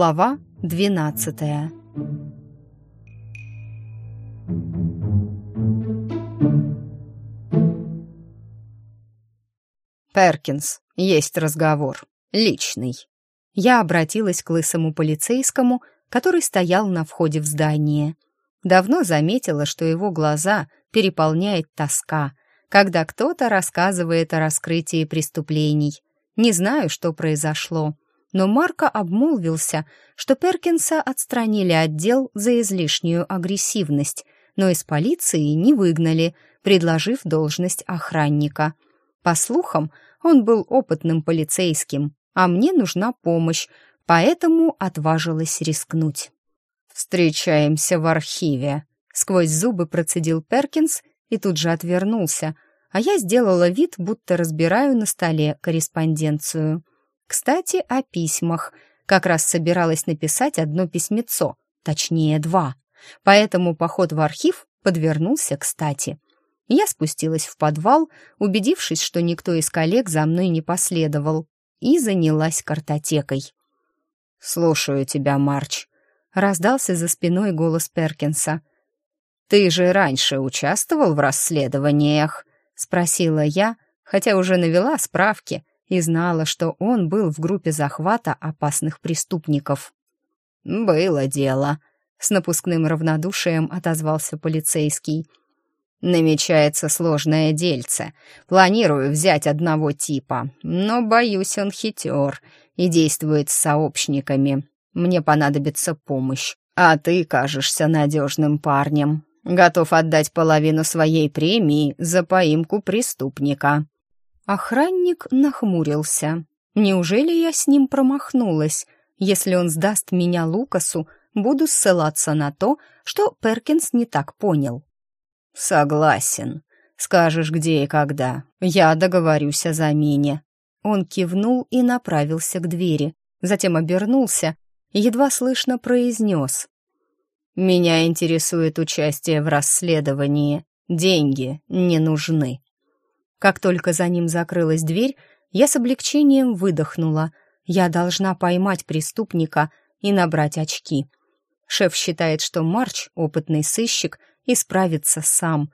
Глава двенадцатая «Перкинс, есть разговор. Личный». Я обратилась к лысому полицейскому, который стоял на входе в здание. Давно заметила, что его глаза переполняет тоска, когда кто-то рассказывает о раскрытии преступлений. Не знаю, что произошло, но Марко обмолвился, что Перкинса отстранили от дел за излишнюю агрессивность, но из полиции не выгнали, предложив должность охранника. По слухам, он был опытным полицейским, а мне нужна помощь, поэтому отважилась рискнуть. «Встречаемся в архиве», — сквозь зубы процедил Перкинс и тут же отвернулся, а я сделала вид, будто разбираю на столе корреспонденцию. Кстати, о письмах. Как раз собиралась написать одно письмецо, точнее два. Поэтому поход в архив подвернулся кстати. Я спустилась в подвал, убедившись, что никто из коллег за мной не последовал, и занялась картотекой. «Слушаю тебя, Марч», — раздался за спиной голос Перкинса. «Ты же раньше участвовал в расследованиях?» — спросила я, хотя уже навела справки и знала, что он был в группе захвата опасных преступников. «Было дело», — с напускным равнодушием отозвался полицейский. «Намечается сложное дельце. Планирую взять одного типа, но, боюсь, он хитер и действует с сообщниками. Мне понадобится помощь, а ты кажешься надежным парнем готов отдать половину своей премии за поимку преступника». Охранник нахмурился. «Неужели я с ним промахнулась? Если он сдаст меня Лукасу, буду ссылаться на то, что Перкинс не так понял». «Согласен. Скажешь, где и когда. Я договорюсь о замене». Он кивнул и направился к двери, затем обернулся и едва слышно произнес. Меня интересует участие в расследовании. Деньги не нужны. Как только за ним закрылась дверь, я с облегчением выдохнула. Я должна поймать преступника и набрать очки. Шеф считает, что Марч, опытный сыщик, и справится сам.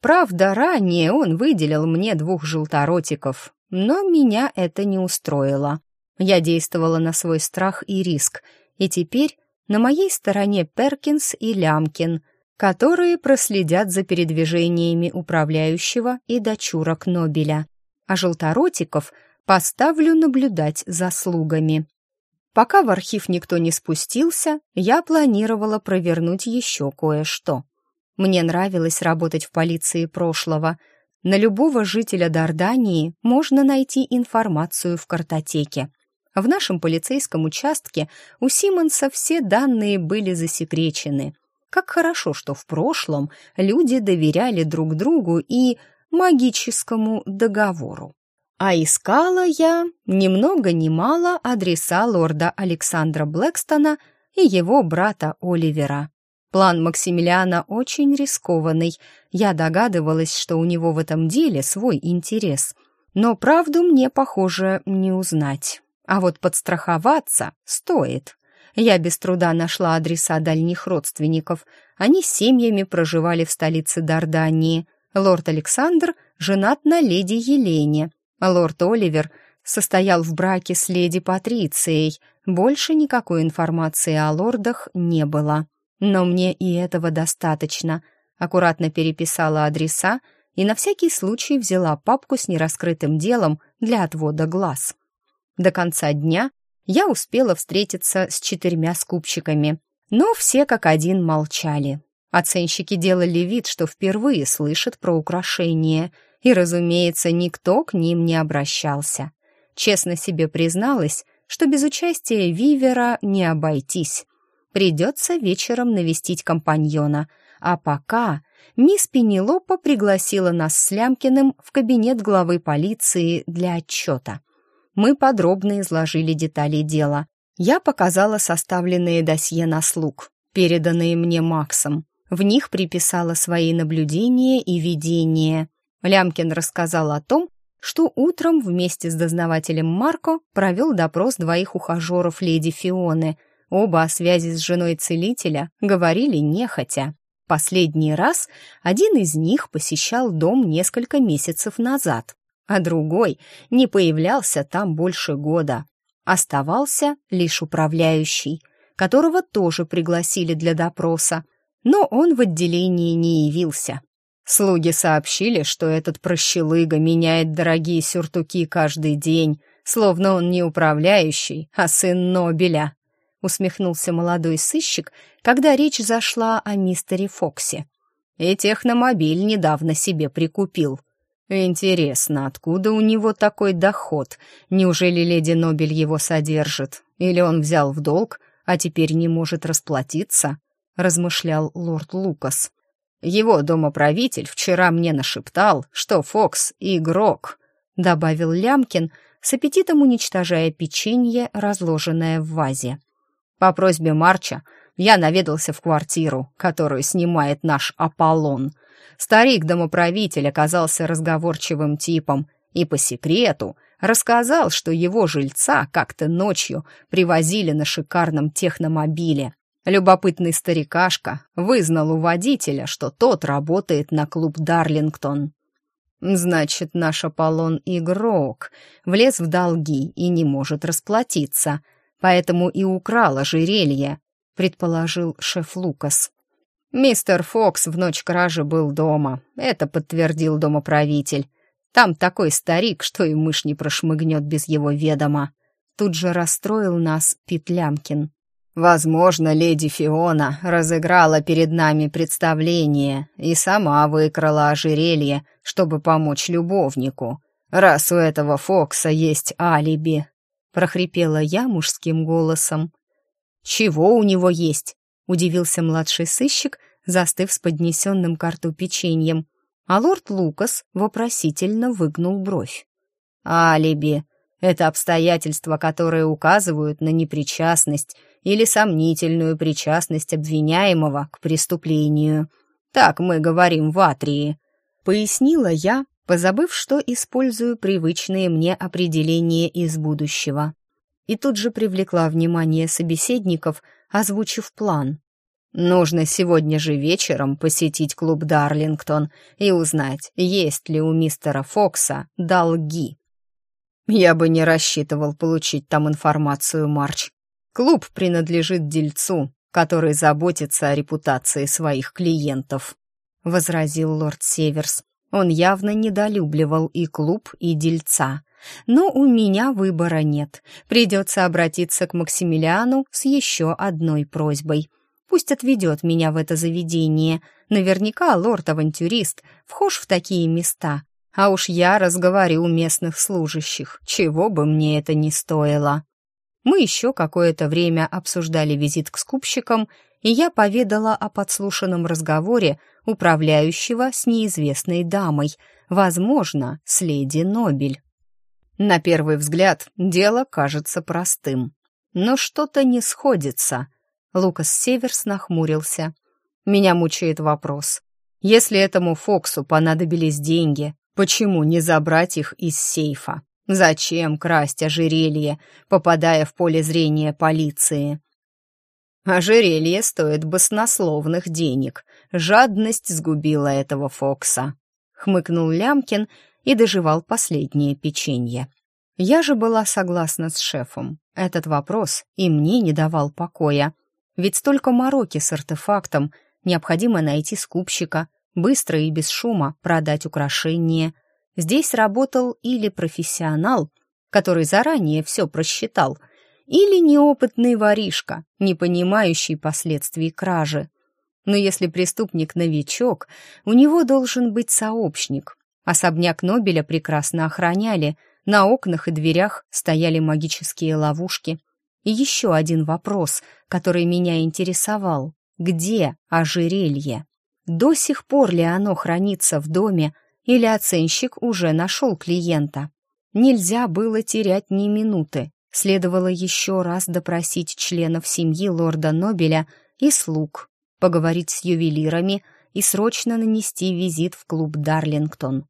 Правда, ранее он выделил мне двух желторотиков, но меня это не устроило. Я действовала на свой страх и риск, и теперь на моей стороне Перкинс и Лямкин, которые проследят за передвижениями управляющего и дочурок Нобеля. А желторотиков поставлю наблюдать за слугами. Пока в архив никто не спустился, я планировала провернуть еще кое-что. Мне нравилось работать в полиции прошлого. На любого жителя Дардании можно найти информацию в картотеке. В нашем полицейском участке у Симонса все данные были засекречены. Как хорошо, что в прошлом люди доверяли друг другу и магическому договору. А искала я ни много ни мало адреса лорда Александра Блэкстона и его брата Оливера. План Максимилиана очень рискованный. Я догадывалась, что у него в этом деле свой интерес. Но правду мне, похоже, не узнать. А вот подстраховаться стоит. Я без труда нашла адреса дальних родственников. Они с семьями проживали в столице Дардании. Лорд Александр женат на леди Елене. Лорд Оливер состоял в браке с леди Патрицией. Больше никакой информации о лордах не было. Но мне и этого достаточно. Аккуратно переписала адреса и на всякий случай взяла папку с нераскрытым делом для отвода глаз. До конца дня я успела встретиться с четырьмя скупщиками, но все как один молчали. Оценщики делали вид, что впервые слышат про украшения, и, разумеется, никто к ним не обращался. Честно себе призналась, что без участия Вивера не обойтись. Придется вечером навестить компаньона, а пока мисс Пенелопа пригласила нас с Лямкиным в кабинет главы полиции для отчета — мы подробно изложили детали дела. Я показала составленные досье на слуг, переданные мне Максом. В них приписала свои наблюдения и видения. Лямкин рассказал о том, что утром вместе с дознавателем Марко провел допрос двоих ухажеров леди Фионы. Оба о связи с женой целителя говорили нехотя. Последний раз один из них посещал дом несколько месяцев назад, а другой не появлялся там больше года. Оставался лишь управляющий, которого тоже пригласили для допроса, но он в отделении не явился. Слуги сообщили, что этот прощелыга меняет дорогие сюртуки каждый день, словно он не управляющий, а сын Нобеля усмехнулся молодой сыщик, когда речь зашла о мистере Фоксе. И техномобиль недавно себе прикупил. Интересно, откуда у него такой доход? Неужели леди Нобель его содержит? Или он взял в долг, а теперь не может расплатиться? размышлял лорд Лукас. Его домоправитель вчера мне нашептал, что Фокс — игрок, добавил Лямкин, с аппетитом уничтожая печенье, разложенное в вазе. По просьбе Марча я наведался в квартиру, которую снимает наш Аполлон. Старик-домоправитель оказался разговорчивым типом и по секрету рассказал, что его жильца как-то ночью привозили на шикарном техномобиле. Любопытный старикашка вызнал у водителя, что тот работает на клуб «Дарлингтон». Значит, наш Аполлон игрок, влез в долги и не может расплатиться — поэтому и украл ожерелье», — предположил шеф Лукас. «Мистер Фокс в ночь кражи был дома, это подтвердил домоправитель. Там такой старик, что и мышь не прошмыгнет без его ведома». Тут же расстроил нас Пит Лямкин. «Возможно, леди Фиона разыграла перед нами представление и сама выкрала ожерелье, чтобы помочь любовнику, раз у этого Фокса есть алиби» прохрипела я мужским голосом. «Чего у него есть?» — удивился младший сыщик, застыв с поднесенным к рту печеньем, а лорд Лукас вопросительно выгнул бровь. «Алиби — это обстоятельства, которые указывают на непричастность или сомнительную причастность обвиняемого к преступлению. Так мы говорим в Атрии», — пояснила я, позабыв, что использую привычные мне определения из будущего. И тут же привлекла внимание собеседников, озвучив план. Нужно сегодня же вечером посетить клуб «Дарлингтон» и узнать, есть ли у мистера Фокса долги. Я бы не рассчитывал получить там информацию, Марч. Клуб принадлежит дельцу, который заботится о репутации своих клиентов, — возразил лорд Северс. Он явно недолюбливал и клуб, и дельца. Но у меня выбора нет. Придется обратиться к Максимилиану с еще одной просьбой. Пусть отведет меня в это заведение. Наверняка лорд-авантюрист вхож в такие места. А уж я разговорю местных служащих, чего бы мне это ни стоило. Мы еще какое-то время обсуждали визит к скупщикам, и я поведала о подслушанном разговоре управляющего с неизвестной дамой, возможно, с леди Нобель. На первый взгляд дело кажется простым, но что-то не сходится. Лукас Северс нахмурился. Меня мучает вопрос. Если этому Фоксу понадобились деньги, почему не забрать их из сейфа? Зачем красть ожерелье, попадая в поле зрения полиции? Ожерелье стоит баснословных денег. Жадность сгубила этого Фокса. Хмыкнул Лямкин и доживал последнее печенье. Я же была согласна с шефом. Этот вопрос и мне не давал покоя. Ведь столько мороки с артефактом, необходимо найти скупщика, быстро и без шума продать украшение. Здесь работал или профессионал, который заранее все просчитал — или неопытный воришка, не понимающий последствий кражи. Но если преступник новичок, у него должен быть сообщник. Особняк Нобеля прекрасно охраняли, на окнах и дверях стояли магические ловушки. И еще один вопрос, который меня интересовал. Где ожерелье? До сих пор ли оно хранится в доме, или оценщик уже нашел клиента? Нельзя было терять ни минуты. Следовало еще раз допросить членов семьи лорда Нобеля и слуг, поговорить с ювелирами и срочно нанести визит в клуб «Дарлингтон».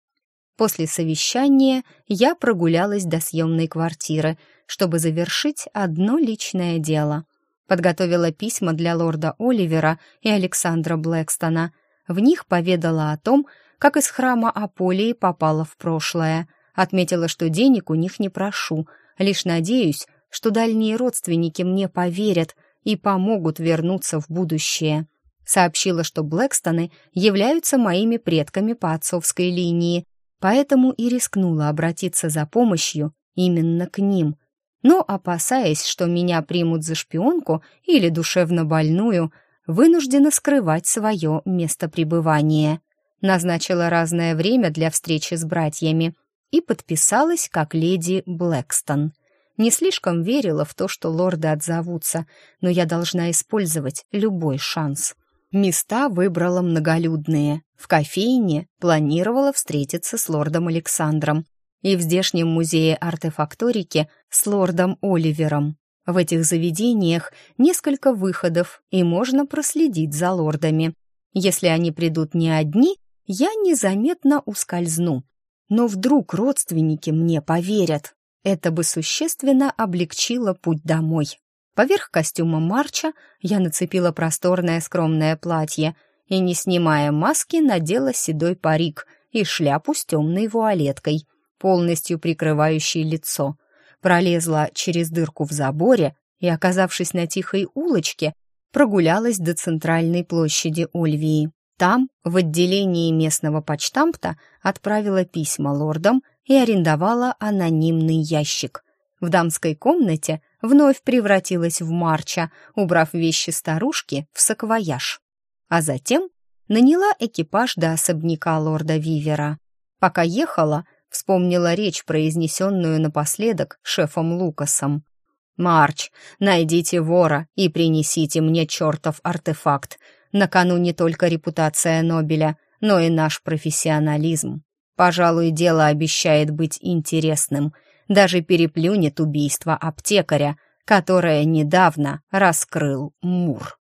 После совещания я прогулялась до съемной квартиры, чтобы завершить одно личное дело. Подготовила письма для лорда Оливера и Александра Блэкстона. В них поведала о том, как из храма Аполии попала в прошлое. Отметила, что денег у них не прошу, лишь надеюсь, что дальние родственники мне поверят и помогут вернуться в будущее. Сообщила, что Блэкстоны являются моими предками по отцовской линии, поэтому и рискнула обратиться за помощью именно к ним. Но, опасаясь, что меня примут за шпионку или душевно больную, вынуждена скрывать свое место пребывания. Назначила разное время для встречи с братьями и подписалась как леди Блэкстон. Не слишком верила в то, что лорды отзовутся, но я должна использовать любой шанс. Места выбрала многолюдные. В кофейне планировала встретиться с лордом Александром и в здешнем музее артефакторики с лордом Оливером. В этих заведениях несколько выходов, и можно проследить за лордами. Если они придут не одни, я незаметно ускользну. Но вдруг родственники мне поверят. Это бы существенно облегчило путь домой. Поверх костюма Марча я нацепила просторное скромное платье и, не снимая маски, надела седой парик и шляпу с темной вуалеткой, полностью прикрывающей лицо. Пролезла через дырку в заборе и, оказавшись на тихой улочке, прогулялась до центральной площади Ольвии. Там, в отделении местного почтампта, отправила письма лордам и арендовала анонимный ящик. В дамской комнате вновь превратилась в Марча, убрав вещи старушки в саквояж. А затем наняла экипаж до особняка лорда Вивера. Пока ехала, вспомнила речь, произнесенную напоследок шефом Лукасом. «Марч, найдите вора и принесите мне чертов артефакт. На кону не только репутация Нобеля, но и наш профессионализм. Пожалуй, дело обещает быть интересным — даже переплюнет убийство аптекаря, которое недавно раскрыл Мур.